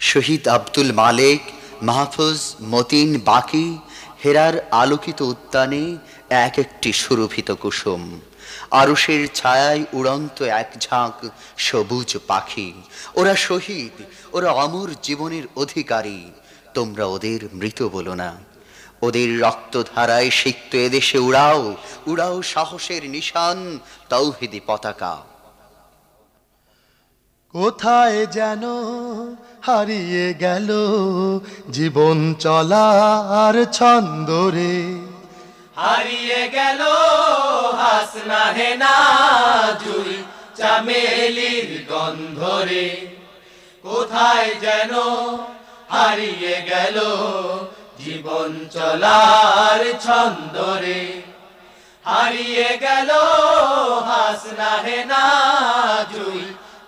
শহীদ আব্দুল মালেক, মাহফুজ, মতিন বাকি, হেরার আলোকিত উদ্যানে এক একটি সুরভিত কুসুম। আরুষের ছায়ায় উড়ন্ত এক ঝাঁক সবুজ পাখি। ওরা শহীদ, ওরা অমর জীবনের অধিকারী। তোমরা ওদের মৃত বলো না। ওদের রক্তধারায় সিক্ত এদেশে উড়াও উড়াও সাহসের নিশান, তৌহিদি পতাকা। কোথায় যেন হারিয়ে গেল জীবন চলার ছন্দরে হারিয়ে গেল হাসনা হেনা জুই চামেলির গন্ধরে কোথায় যেন হারিয়ে গেল জীবন চলার ছন্দরে হারিয়ে গেল হাসনা হেনা জুই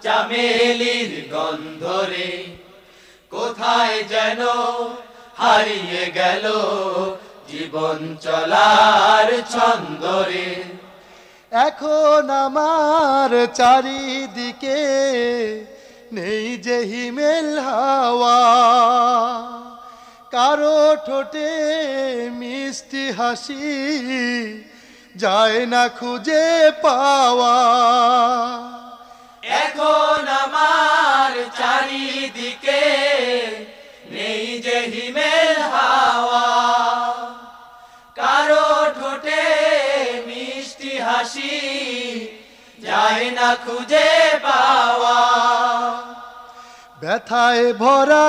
চামেলির গন্ধরে কোথায় যেন হারিয়ে গেল জীবন চলার ছন্দরে এখন আমার চারিদিকে নেই যে হিমেল হাওয়া। কারও ঠোঁটে মিষ্টি হাসি যায় না খুঁজে পাওয়া। এখন আমার চারিদিকে নেই যে হিমেল হাওয়া। কারও ঠোঁটে মিষ্টি হাসি যায় না খুঁজে পাওয়া। ব্যথায় ভরা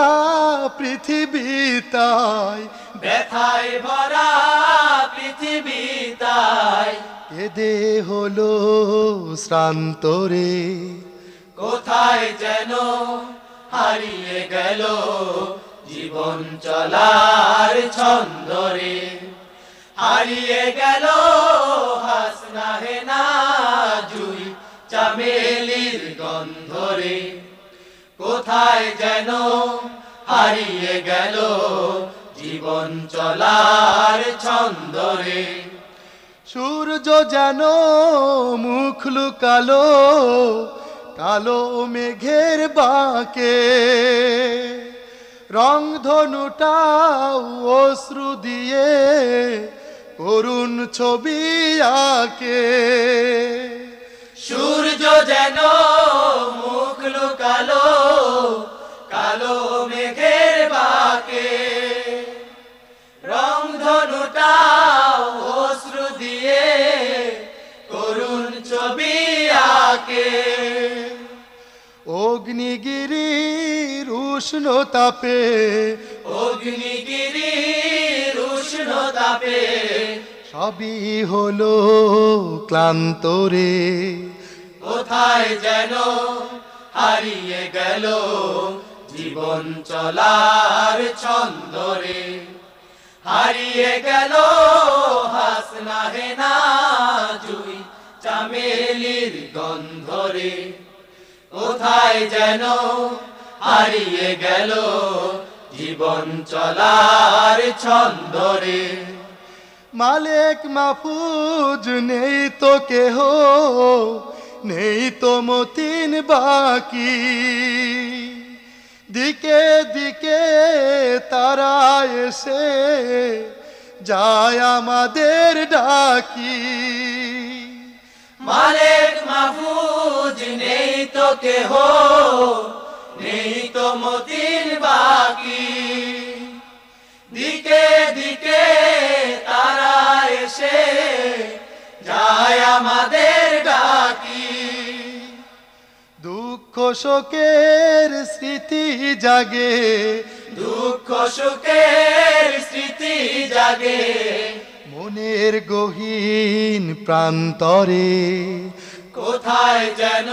পৃথিবী তাই ব্যথায় ভরা পৃথিবী তাই এদে হলো শ্রান্তরে। কোথায় যেন হারিয়ে গেল জীবন চলার ছন্দরে হারিয়ে গেল হাসনা হেনা জুই চামেলির গন্ধরে কোথায় যেন হারিয়ে গেল জীবন চলার ছন্দরে সূর্য যেন মুখ লুকালো কালো মেঘের বাঁকে। রং ধনুটাও অশ্রু দিয়ে করুণ ছবি আঁকে। সূর্য যেন মুখ লুকালো, কালো মেঘের বাকে। রং ধনুটা অশ্রু দিয়ে করুণ ছবি আঁকে। অগ্নিগিরির উষ্ণ তাপে। অগ্নিগিরির উষ্ণ তাপে। সবই হলো ক্লান্তরে কোথায় যেন হারিয়ে গেল জীবন চলার ছন্দরে হারিয়ে গেল হাসনা হেনা জুই চামেলির গন্ধরে কোথায় যেন হারিয়ে গেল জীবন চলার ছন্দরে মালেক মাফুজ নেই তো কেহ, নেই তো মতিন বাকি। দিকে দিকে তারা এসে যায় আমাদের ডাকি। মালিক মাহফুজ নেই তো কেহ নেই তো মতিন বাকি। দিকে দিকে তারা এসে যায় আমাদের ডাকি। দুঃখ শোকের স্মৃতি জাগে। দুঃখ সুখের স্মৃতি জাগে। মনের গহীন প্রান্তরে কোথায় যেন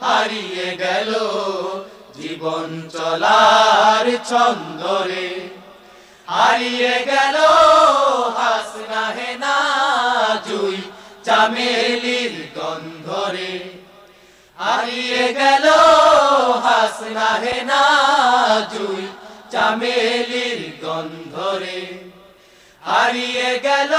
হারিয়ে গেল জীবন চলার ছন্দরে। হারিয়ে গেল হাসনা হেনা জুই চামেলির গন্ধরে। হারিয়ে গেল হাসনা হেনা জুই চামেলির গন্ধরে। হারিয়ে গেল